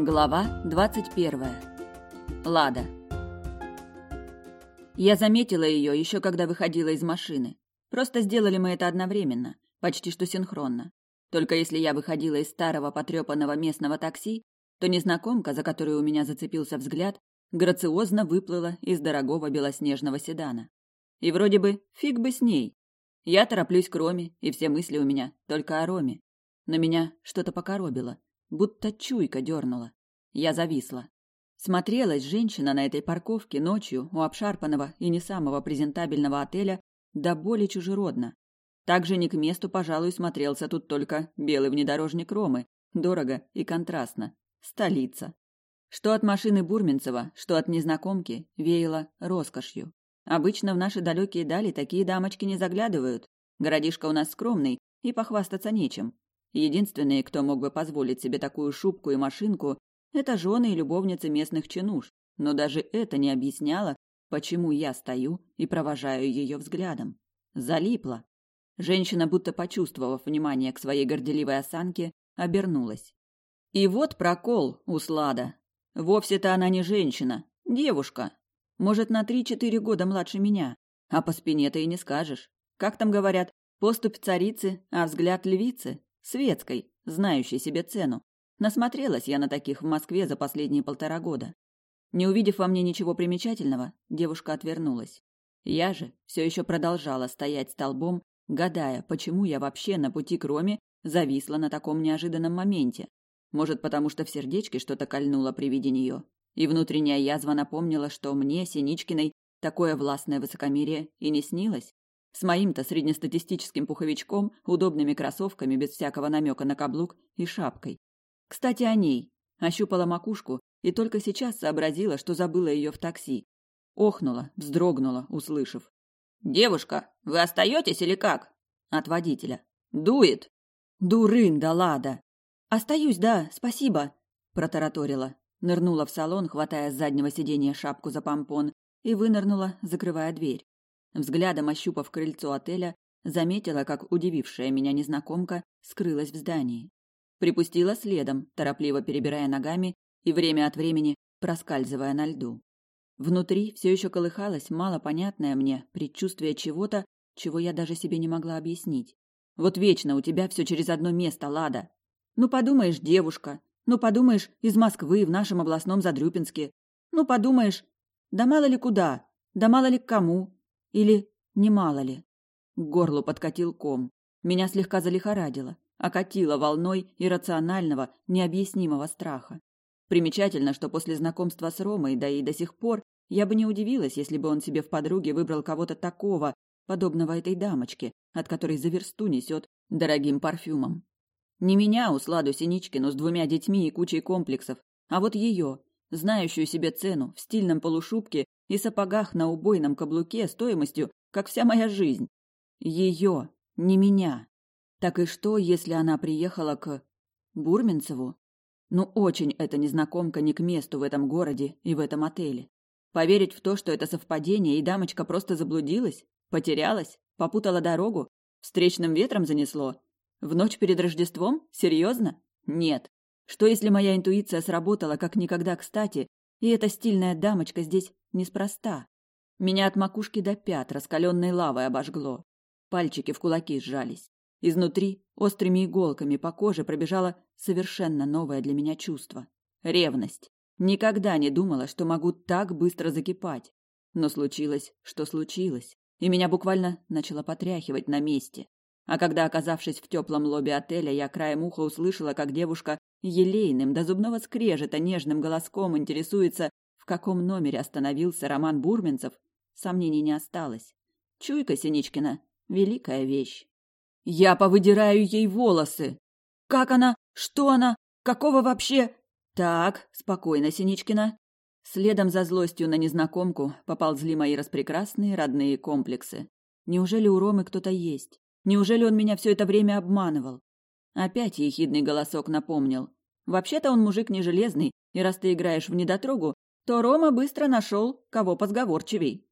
Глава 21. Лада. Я заметила ее еще когда выходила из машины. Просто сделали мы это одновременно, почти что синхронно. Только если я выходила из старого потрепанного местного такси, то незнакомка, за которую у меня зацепился взгляд, грациозно выплыла из дорогого белоснежного седана. И вроде бы фиг бы с ней. Я тороплюсь к Роме, и все мысли у меня только о Роме. Но меня что-то покоробило – будто чуйка дернула. Я зависла. Смотрелась женщина на этой парковке ночью у обшарпанного и не самого презентабельного отеля до боли чужеродно. Также не к месту, пожалуй, смотрелся тут только белый внедорожник Ромы. Дорого и контрастно. Столица. Что от машины Бурминцева, что от незнакомки, веяло роскошью. Обычно в наши далекие дали такие дамочки не заглядывают. Городишко у нас скромный, и похвастаться нечем. Единственные, кто мог бы позволить себе такую шубку и машинку, это жены и любовницы местных чинуш, но даже это не объясняло, почему я стою и провожаю ее взглядом. Залипла. Женщина, будто почувствовав внимание к своей горделивой осанке, обернулась. И вот прокол, у слада. Вовсе-то она не женщина, девушка. Может, на три-четыре года младше меня. А по спине-то и не скажешь. Как там говорят, поступь царицы, а взгляд львицы светской, знающей себе цену. Насмотрелась я на таких в Москве за последние полтора года. Не увидев во мне ничего примечательного, девушка отвернулась. Я же все еще продолжала стоять столбом, гадая, почему я вообще на пути к Роме зависла на таком неожиданном моменте. Может, потому что в сердечке что-то кольнуло при виде нее, и внутренняя язва напомнила, что мне, Синичкиной, такое властное высокомерие и не снилось? С моим-то среднестатистическим пуховичком, удобными кроссовками без всякого намека на каблук и шапкой. Кстати, о ней. Ощупала макушку и только сейчас сообразила, что забыла ее в такси. Охнула, вздрогнула, услышав. «Девушка, вы остаетесь или как?» От водителя. «Дует!» «Дурын, да лада!» «Остаюсь, да, спасибо!» Протараторила. Нырнула в салон, хватая с заднего сиденья шапку за помпон, и вынырнула, закрывая дверь. Взглядом ощупав крыльцо отеля, заметила, как удивившая меня незнакомка скрылась в здании. Припустила следом, торопливо перебирая ногами и время от времени проскальзывая на льду. Внутри все еще колыхалось малопонятное мне предчувствие чего-то, чего я даже себе не могла объяснить. Вот вечно у тебя все через одно место, Лада. Ну подумаешь, девушка. Ну подумаешь, из Москвы в нашем областном Задрюпинске. Ну подумаешь, да мало ли куда, да мало ли к кому. Или не мало ли? К горлу подкатил ком. Меня слегка залихорадило, окатило волной иррационального, необъяснимого страха. Примечательно, что после знакомства с Ромой, да и до сих пор, я бы не удивилась, если бы он себе в подруге выбрал кого-то такого, подобного этой дамочке, от которой за версту несет дорогим парфюмом. Не меня, Усладу Синичкину, с двумя детьми и кучей комплексов, а вот ее, знающую себе цену, в стильном полушубке и сапогах на убойном каблуке стоимостью, как вся моя жизнь. Ее, не меня. Так и что, если она приехала к... Бурминцеву? Ну очень эта незнакомка не к месту в этом городе и в этом отеле. Поверить в то, что это совпадение, и дамочка просто заблудилась, потерялась, попутала дорогу, встречным ветром занесло. В ночь перед Рождеством? Серьезно? Нет. Что если моя интуиция сработала как никогда кстати, и эта стильная дамочка здесь Неспроста. Меня от макушки до пят раскаленной лавой обожгло. Пальчики в кулаки сжались. Изнутри острыми иголками по коже пробежало совершенно новое для меня чувство – ревность. Никогда не думала, что могу так быстро закипать. Но случилось, что случилось, и меня буквально начало потряхивать на месте. А когда, оказавшись в теплом лобби отеля, я краем уха услышала, как девушка елейным до зубного скрежета нежным голоском интересуется, каком номере остановился Роман Бурменцев, сомнений не осталось. Чуйка Синичкина — великая вещь. «Я повыдираю ей волосы! Как она? Что она? Какого вообще...» «Так, спокойно, Синичкина». Следом за злостью на незнакомку поползли мои распрекрасные родные комплексы. Неужели у Ромы кто-то есть? Неужели он меня все это время обманывал? Опять ехидный голосок напомнил. Вообще-то он мужик не железный, и раз ты играешь в недотрогу, то Рома быстро нашел, кого позговорчивей.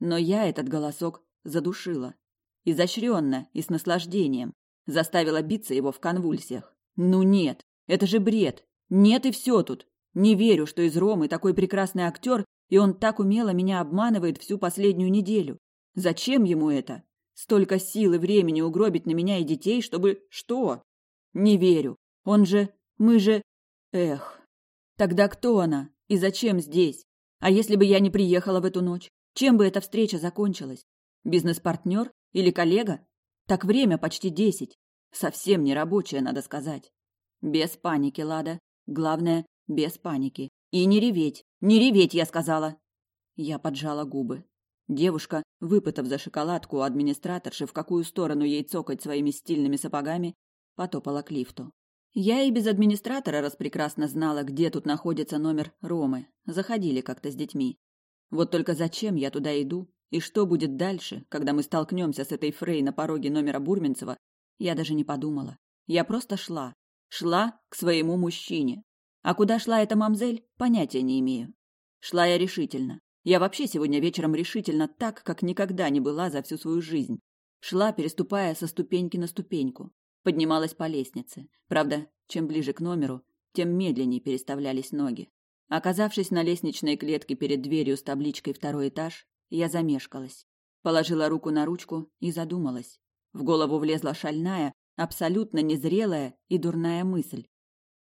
Но я этот голосок задушила. Изощренно и с наслаждением. Заставила биться его в конвульсиях. Ну нет, это же бред. Нет и все тут. Не верю, что из Ромы такой прекрасный актер, и он так умело меня обманывает всю последнюю неделю. Зачем ему это? Столько сил и времени угробить на меня и детей, чтобы что? Не верю. Он же... Мы же... Эх. Тогда кто она? И зачем здесь? А если бы я не приехала в эту ночь? Чем бы эта встреча закончилась? Бизнес-партнер или коллега? Так время почти десять. Совсем не рабочее, надо сказать. Без паники, Лада. Главное, без паники. И не реветь. Не реветь, я сказала. Я поджала губы. Девушка, выпытав за шоколадку у администраторши, в какую сторону ей цокать своими стильными сапогами, потопала к лифту. Я и без администратора распрекрасно знала, где тут находится номер Ромы. Заходили как-то с детьми. Вот только зачем я туда иду? И что будет дальше, когда мы столкнемся с этой Фрей на пороге номера Бурменцева, я даже не подумала. Я просто шла. Шла к своему мужчине. А куда шла эта мамзель, понятия не имею. Шла я решительно. Я вообще сегодня вечером решительно так, как никогда не была за всю свою жизнь. Шла, переступая со ступеньки на ступеньку поднималась по лестнице. Правда, чем ближе к номеру, тем медленнее переставлялись ноги. Оказавшись на лестничной клетке перед дверью с табличкой «Второй этаж», я замешкалась. Положила руку на ручку и задумалась. В голову влезла шальная, абсолютно незрелая и дурная мысль.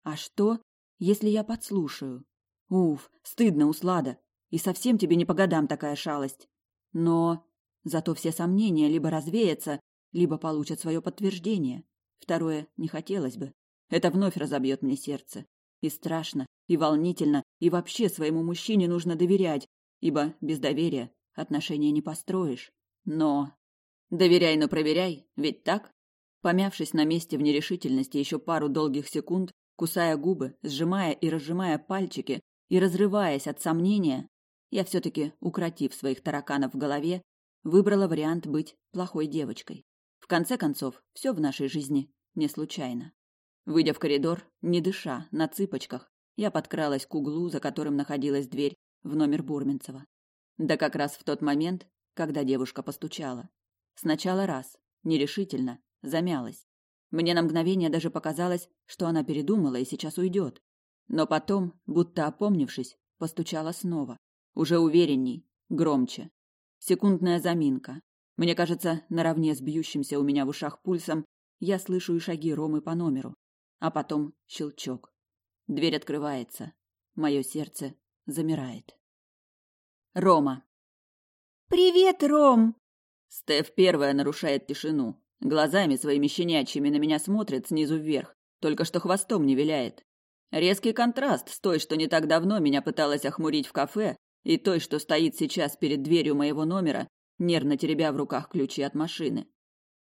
«А что, если я подслушаю?» «Уф, стыдно, Услада! И совсем тебе не по годам такая шалость!» «Но...» Зато все сомнения либо развеятся, либо получат свое подтверждение. Второе, не хотелось бы. Это вновь разобьет мне сердце. И страшно, и волнительно, и вообще своему мужчине нужно доверять, ибо без доверия отношения не построишь. Но... Доверяй, но проверяй, ведь так? Помявшись на месте в нерешительности еще пару долгих секунд, кусая губы, сжимая и разжимая пальчики и разрываясь от сомнения, я все-таки, укротив своих тараканов в голове, выбрала вариант быть плохой девочкой. В конце концов, все в нашей жизни не случайно. Выйдя в коридор, не дыша, на цыпочках, я подкралась к углу, за которым находилась дверь в номер Бурминцева. Да как раз в тот момент, когда девушка постучала. Сначала раз, нерешительно, замялась. Мне на мгновение даже показалось, что она передумала и сейчас уйдет. Но потом, будто опомнившись, постучала снова. Уже уверенней, громче. Секундная заминка, мне кажется, наравне с бьющимся у меня в ушах пульсом, я слышу и шаги Ромы по номеру. А потом щелчок. Дверь открывается. Мое сердце замирает. Рома. «Привет, Ром!» Стеф первая нарушает тишину. Глазами своими щенячьими на меня смотрит снизу вверх, только что хвостом не виляет. Резкий контраст с той, что не так давно меня пыталась охмурить в кафе, и той, что стоит сейчас перед дверью моего номера нервно теребя в руках ключи от машины.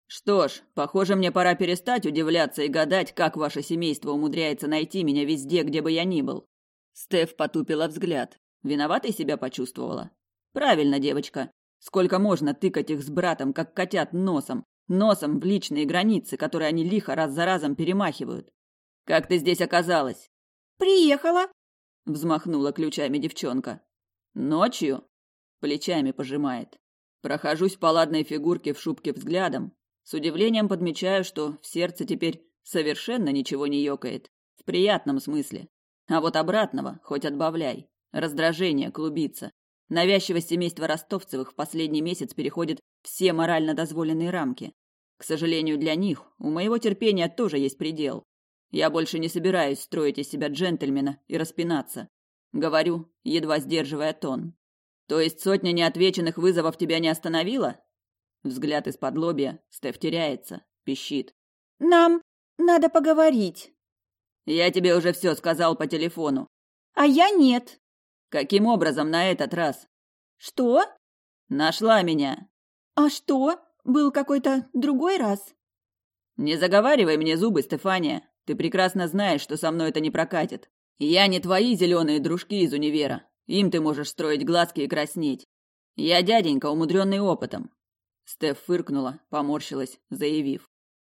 «Что ж, похоже, мне пора перестать удивляться и гадать, как ваше семейство умудряется найти меня везде, где бы я ни был». Стеф потупила взгляд. Виноватой себя почувствовала? «Правильно, девочка. Сколько можно тыкать их с братом, как котят, носом? Носом в личные границы, которые они лихо раз за разом перемахивают. Как ты здесь оказалась?» «Приехала», — взмахнула ключами девчонка. «Ночью?» — плечами пожимает. Прохожусь по ладной фигурке в шубке взглядом, с удивлением подмечаю, что в сердце теперь совершенно ничего не ёкает, в приятном смысле. А вот обратного хоть отбавляй. Раздражение клубится. Навязчивость семейства Ростовцевых в последний месяц переходит все морально дозволенные рамки. К сожалению для них, у моего терпения тоже есть предел. Я больше не собираюсь строить из себя джентльмена и распинаться. Говорю, едва сдерживая тон. То есть сотня неотвеченных вызовов тебя не остановила? Взгляд из-под лобья, Стеф теряется, пищит. Нам надо поговорить. Я тебе уже все сказал по телефону. А я нет. Каким образом на этот раз? Что? Нашла меня. А что? Был какой-то другой раз? Не заговаривай мне зубы, Стефания. Ты прекрасно знаешь, что со мной это не прокатит. Я не твои зеленые дружки из универа. Им ты можешь строить глазки и краснеть. Я дяденька, умудренный опытом. Стеф фыркнула, поморщилась, заявив.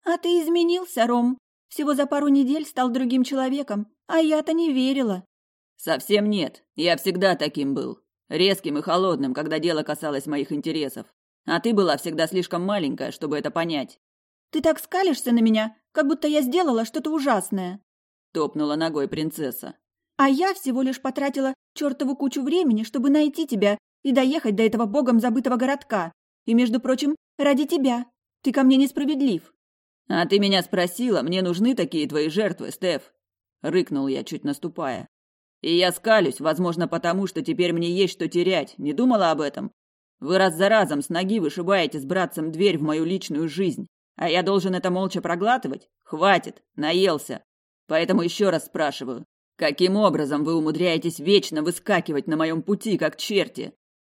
А ты изменился, Ром. Всего за пару недель стал другим человеком, а я-то не верила. Совсем нет. Я всегда таким был. Резким и холодным, когда дело касалось моих интересов. А ты была всегда слишком маленькая, чтобы это понять. Ты так скалишься на меня, как будто я сделала что-то ужасное. Топнула ногой принцесса. А я всего лишь потратила чертову кучу времени, чтобы найти тебя и доехать до этого богом забытого городка. И, между прочим, ради тебя. Ты ко мне несправедлив». «А ты меня спросила, мне нужны такие твои жертвы, Стеф?» — рыкнул я, чуть наступая. «И я скалюсь, возможно, потому что теперь мне есть что терять. Не думала об этом? Вы раз за разом с ноги вышибаете с братцем дверь в мою личную жизнь, а я должен это молча проглатывать? Хватит, наелся. Поэтому еще раз спрашиваю, Каким образом вы умудряетесь вечно выскакивать на моем пути, как черти?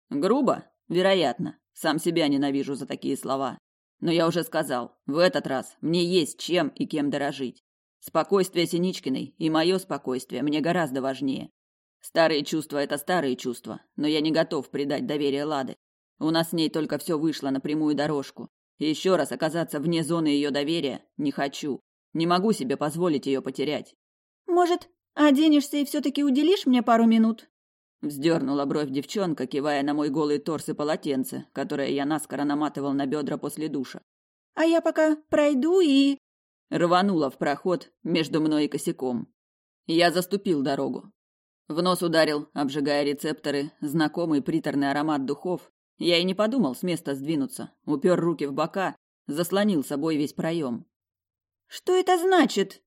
Грубо? Вероятно. Сам себя ненавижу за такие слова. Но я уже сказал, в этот раз мне есть чем и кем дорожить. Спокойствие Синичкиной и мое спокойствие мне гораздо важнее. Старые чувства – это старые чувства, но я не готов предать доверие Лады. У нас с ней только все вышло на прямую дорожку. еще раз оказаться вне зоны ее доверия не хочу. Не могу себе позволить ее потерять. «Может, «Оденешься и все-таки уделишь мне пару минут?» Вздернула бровь девчонка, кивая на мой голый торс и полотенце, которое я наскоро наматывал на бедра после душа. «А я пока пройду и...» Рванула в проход между мной и косяком. Я заступил дорогу. В нос ударил, обжигая рецепторы, знакомый приторный аромат духов. Я и не подумал с места сдвинуться, упер руки в бока, заслонил собой весь проем. «Что это значит?»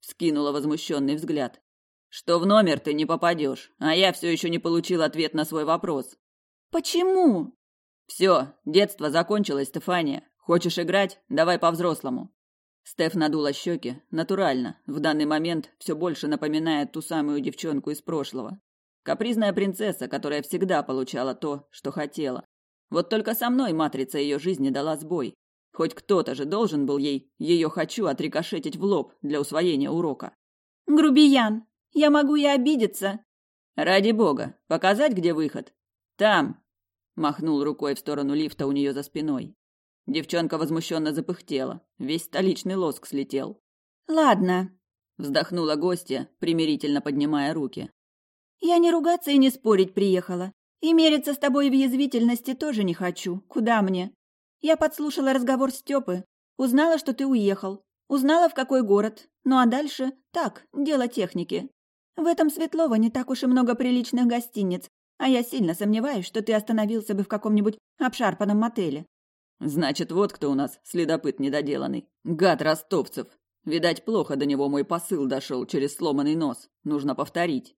вскинула возмущенный взгляд. «Что в номер ты не попадешь, а я все еще не получил ответ на свой вопрос». «Почему?» «Все, детство закончилось, Стефания. Хочешь играть? Давай по-взрослому». Стеф надула щеки, натурально, в данный момент все больше напоминает ту самую девчонку из прошлого. Капризная принцесса, которая всегда получала то, что хотела. Вот только со мной матрица ее жизни дала сбой. Хоть кто-то же должен был ей ее «хочу» отрикошетить в лоб для усвоения урока. «Грубиян! Я могу и обидеться!» «Ради бога! Показать, где выход?» «Там!» – махнул рукой в сторону лифта у нее за спиной. Девчонка возмущенно запыхтела. Весь столичный лоск слетел. «Ладно», – вздохнула гостья, примирительно поднимая руки. «Я не ругаться и не спорить приехала. И мериться с тобой в язвительности тоже не хочу. Куда мне? Я подслушала разговор Степы, узнала, что ты уехал, узнала, в какой город, ну а дальше – так, дело техники. В этом Светлова не так уж и много приличных гостиниц, а я сильно сомневаюсь, что ты остановился бы в каком-нибудь обшарпанном мотеле». «Значит, вот кто у нас следопыт недоделанный. Гад ростовцев. Видать, плохо до него мой посыл дошел через сломанный нос. Нужно повторить».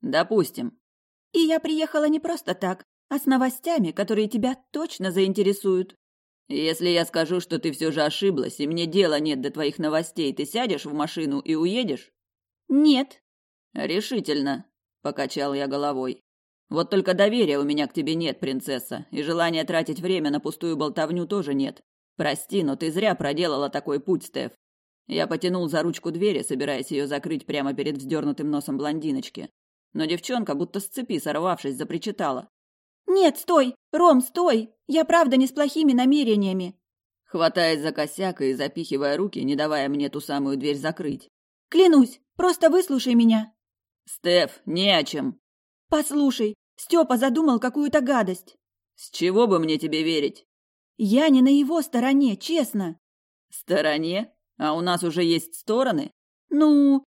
«Допустим». «И я приехала не просто так, а с новостями, которые тебя точно заинтересуют». Если я скажу, что ты все же ошиблась, и мне дела нет до твоих новостей, ты сядешь в машину и уедешь? Нет. Решительно, покачал я головой. Вот только доверия у меня к тебе нет, принцесса, и желания тратить время на пустую болтовню тоже нет. Прости, но ты зря проделала такой путь, Стеф. Я потянул за ручку двери, собираясь ее закрыть прямо перед вздернутым носом блондиночки. Но девчонка, будто с цепи сорвавшись, запричитала. «Нет, стой! Ром, стой! Я правда не с плохими намерениями!» Хватаясь за косяк и запихивая руки, не давая мне ту самую дверь закрыть. «Клянусь, просто выслушай меня!» «Стеф, не о чем!» «Послушай, Степа задумал какую-то гадость!» «С чего бы мне тебе верить?» «Я не на его стороне, честно!» «Стороне? А у нас уже есть стороны?» «Ну...»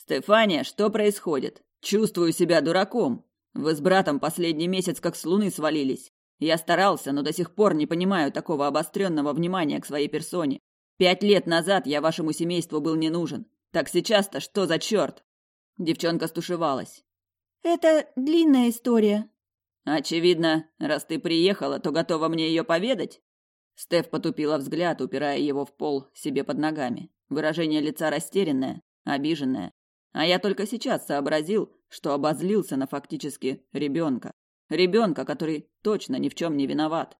«Стефания, что происходит? Чувствую себя дураком!» Вы с братом последний месяц как с луны свалились. Я старался, но до сих пор не понимаю такого обостренного внимания к своей персоне. Пять лет назад я вашему семейству был не нужен. Так сейчас-то что за черт?» Девчонка стушевалась. «Это длинная история». «Очевидно, раз ты приехала, то готова мне ее поведать?» Стеф потупила взгляд, упирая его в пол себе под ногами. Выражение лица растерянное, обиженное. А я только сейчас сообразил, что обозлился на фактически ребенка. Ребенка, который точно ни в чем не виноват.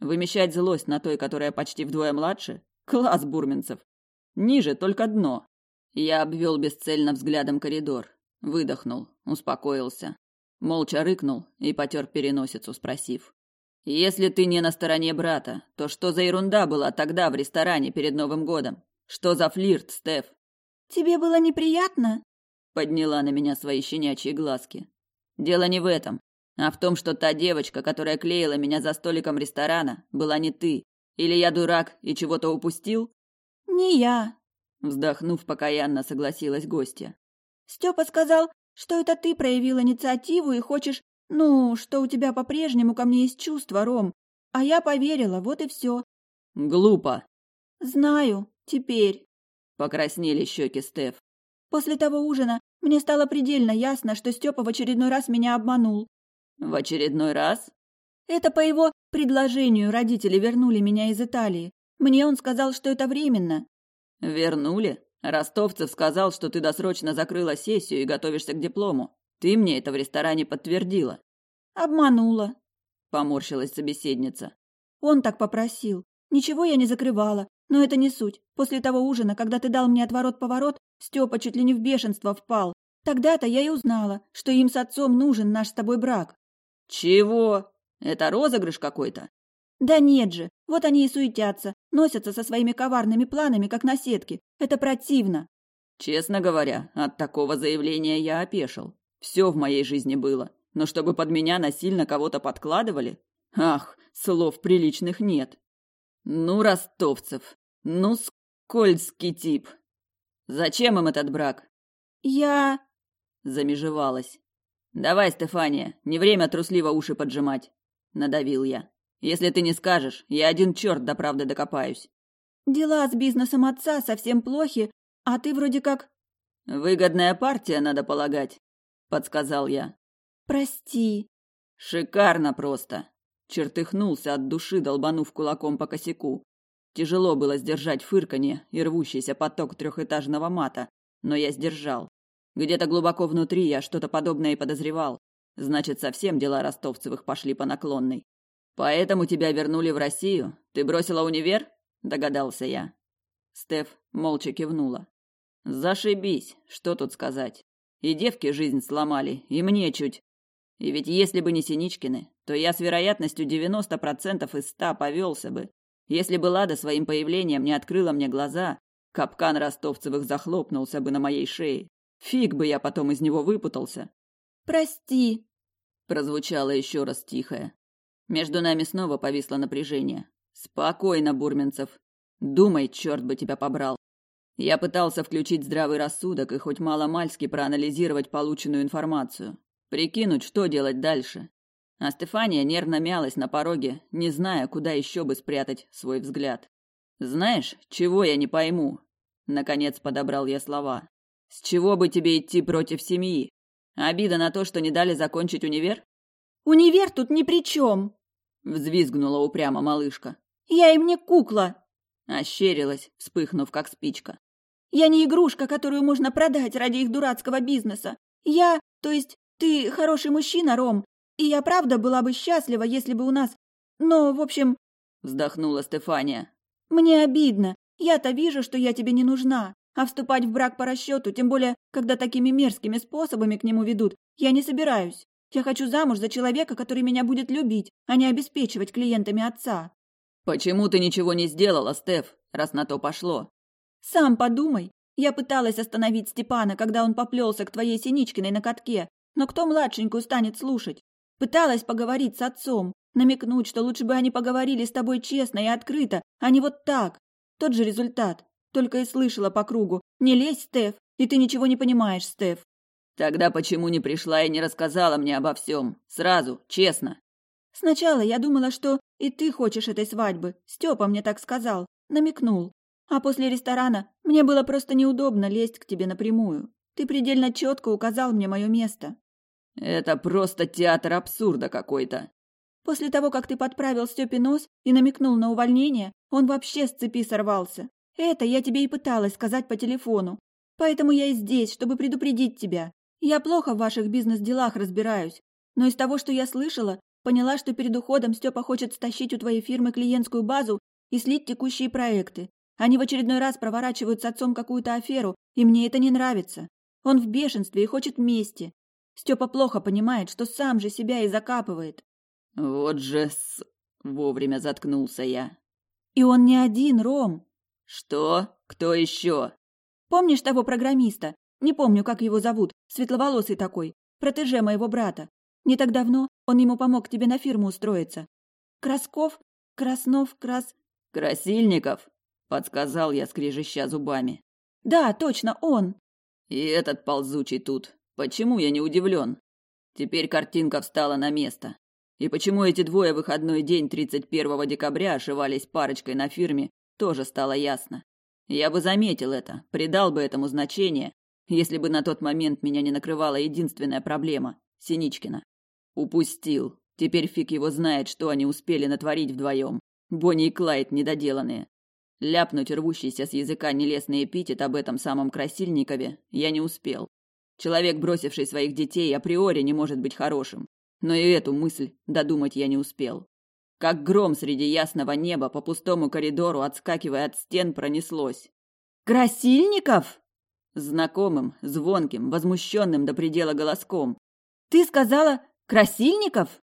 Вымещать злость на той, которая почти вдвое младше? Класс бурминцев. Ниже только дно. Я обвел бесцельно взглядом коридор. Выдохнул, успокоился. Молча рыкнул и потер переносицу, спросив. «Если ты не на стороне брата, то что за ерунда была тогда в ресторане перед Новым годом? Что за флирт, Стеф?» «Тебе было неприятно?» подняла на меня свои щенячьи глазки. Дело не в этом, а в том, что та девочка, которая клеила меня за столиком ресторана, была не ты. Или я дурак и чего-то упустил? Не я, вздохнув покаянно, согласилась гостья. Степа сказал, что это ты проявил инициативу и хочешь, ну, что у тебя по-прежнему ко мне есть чувства, Ром. А я поверила, вот и все. Глупо. Знаю, теперь. Покраснели щеки Стеф. После того ужина мне стало предельно ясно, что Степа в очередной раз меня обманул. В очередной раз? Это по его предложению родители вернули меня из Италии. Мне он сказал, что это временно. Вернули? Ростовцев сказал, что ты досрочно закрыла сессию и готовишься к диплому. Ты мне это в ресторане подтвердила. Обманула, поморщилась собеседница. Он так попросил. Ничего я не закрывала. Но это не суть. После того ужина, когда ты дал мне отворот-поворот, Степа чуть ли не в бешенство впал. Тогда-то я и узнала, что им с отцом нужен наш с тобой брак». «Чего? Это розыгрыш какой-то?» «Да нет же, вот они и суетятся, носятся со своими коварными планами, как на сетке. Это противно». «Честно говоря, от такого заявления я опешил. Все в моей жизни было, но чтобы под меня насильно кого-то подкладывали? Ах, слов приличных нет». Ну, Ростовцев, ну, скользкий тип. Зачем им этот брак? Я... Замежевалась. Давай, Стефания, не время трусливо уши поджимать. Надавил я. Если ты не скажешь, я один черт до правды докопаюсь. Дела с бизнесом отца совсем плохи, а ты вроде как... Выгодная партия, надо полагать, подсказал я. Прости. Шикарно просто. Чертыхнулся от души, долбанув кулаком по косяку. Тяжело было сдержать фырканье и рвущийся поток трехэтажного мата, но я сдержал. Где-то глубоко внутри я что-то подобное и подозревал. Значит, совсем дела ростовцевых пошли по наклонной. Поэтому тебя вернули в Россию? Ты бросила универ? Догадался я. Стеф молча кивнула. Зашибись, что тут сказать. И девки жизнь сломали, и мне чуть. И ведь если бы не Синичкины, то я с вероятностью 90% из 100 повелся бы. Если бы Лада своим появлением не открыла мне глаза, капкан ростовцевых захлопнулся бы на моей шее. Фиг бы я потом из него выпутался. «Прости», — прозвучало еще раз тихое. Между нами снова повисло напряжение. «Спокойно, Бурменцев. Думай, черт бы тебя побрал». Я пытался включить здравый рассудок и хоть мало-мальски проанализировать полученную информацию, прикинуть, что делать дальше. А Стефания нервно мялась на пороге, не зная, куда еще бы спрятать свой взгляд. «Знаешь, чего я не пойму?» Наконец подобрал я слова. «С чего бы тебе идти против семьи? Обида на то, что не дали закончить универ?» «Универ тут ни при чем!» Взвизгнула упрямо малышка. «Я им не кукла!» Ощерилась, вспыхнув как спичка. «Я не игрушка, которую можно продать ради их дурацкого бизнеса. Я, то есть, ты хороший мужчина, Ром, и я правда была бы счастлива, если бы у нас... Но, в общем...» Вздохнула Стефания. «Мне обидно. Я-то вижу, что я тебе не нужна. А вступать в брак по расчету, тем более, когда такими мерзкими способами к нему ведут, я не собираюсь. Я хочу замуж за человека, который меня будет любить, а не обеспечивать клиентами отца». «Почему ты ничего не сделала, Стеф, раз на то пошло?» «Сам подумай. Я пыталась остановить Степана, когда он поплелся к твоей Синичкиной на катке, но кто младшенькую станет слушать? Пыталась поговорить с отцом, намекнуть, что лучше бы они поговорили с тобой честно и открыто, а не вот так. Тот же результат. Только и слышала по кругу. Не лезь, Стеф, и ты ничего не понимаешь, Стеф. Тогда почему не пришла и не рассказала мне обо всем? Сразу, честно. Сначала я думала, что и ты хочешь этой свадьбы. Степа мне так сказал, намекнул. А после ресторана мне было просто неудобно лезть к тебе напрямую. Ты предельно четко указал мне мое место. Это просто театр абсурда какой-то. После того, как ты подправил Стёпе нос и намекнул на увольнение, он вообще с цепи сорвался. Это я тебе и пыталась сказать по телефону. Поэтому я и здесь, чтобы предупредить тебя. Я плохо в ваших бизнес-делах разбираюсь, но из того, что я слышала, поняла, что перед уходом Степа хочет стащить у твоей фирмы клиентскую базу и слить текущие проекты. Они в очередной раз проворачивают с отцом какую-то аферу, и мне это не нравится. Он в бешенстве и хочет мести. Степа плохо понимает, что сам же себя и закапывает. Вот же с... Вовремя заткнулся я. И он не один, Ром. Что? Кто еще? Помнишь того программиста? Не помню, как его зовут. Светловолосый такой. Протеже моего брата. Не так давно он ему помог тебе на фирму устроиться. Красков, Краснов, Крас... Красильников, подсказал я, скрежеща зубами. Да, точно, он. И этот ползучий тут. Почему я не удивлен? Теперь картинка встала на место. И почему эти двое выходной день 31 декабря ошивались парочкой на фирме, тоже стало ясно. Я бы заметил это, придал бы этому значение, если бы на тот момент меня не накрывала единственная проблема – Синичкина. Упустил. Теперь фиг его знает, что они успели натворить вдвоем. Бонни и Клайд недоделанные. Ляпнуть рвущийся с языка нелестный эпитет об этом самом Красильникове я не успел. Человек, бросивший своих детей, априори не может быть хорошим. Но и эту мысль додумать я не успел. Как гром среди ясного неба по пустому коридору, отскакивая от стен, пронеслось. «Красильников!» Знакомым, звонким, возмущенным до предела голоском. «Ты сказала, красильников?»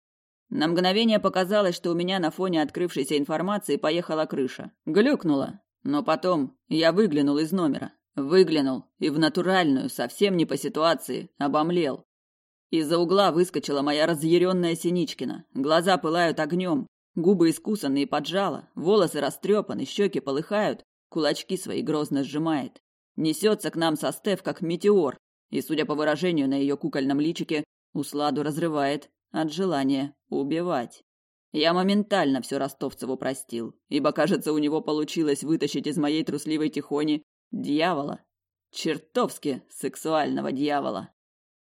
На мгновение показалось, что у меня на фоне открывшейся информации поехала крыша. Глюкнула. Но потом я выглянул из номера. Выглянул и в натуральную, совсем не по ситуации, обомлел. Из-за угла выскочила моя разъяренная Синичкина. Глаза пылают огнем, губы искусаны и поджала, волосы растрепаны, щеки полыхают, кулачки свои грозно сжимает. Несется к нам со Стеф, как метеор, и, судя по выражению на ее кукольном личике, усладу разрывает от желания убивать. Я моментально все Ростовцеву простил, ибо, кажется, у него получилось вытащить из моей трусливой тихони дьявола, чертовски сексуального дьявола.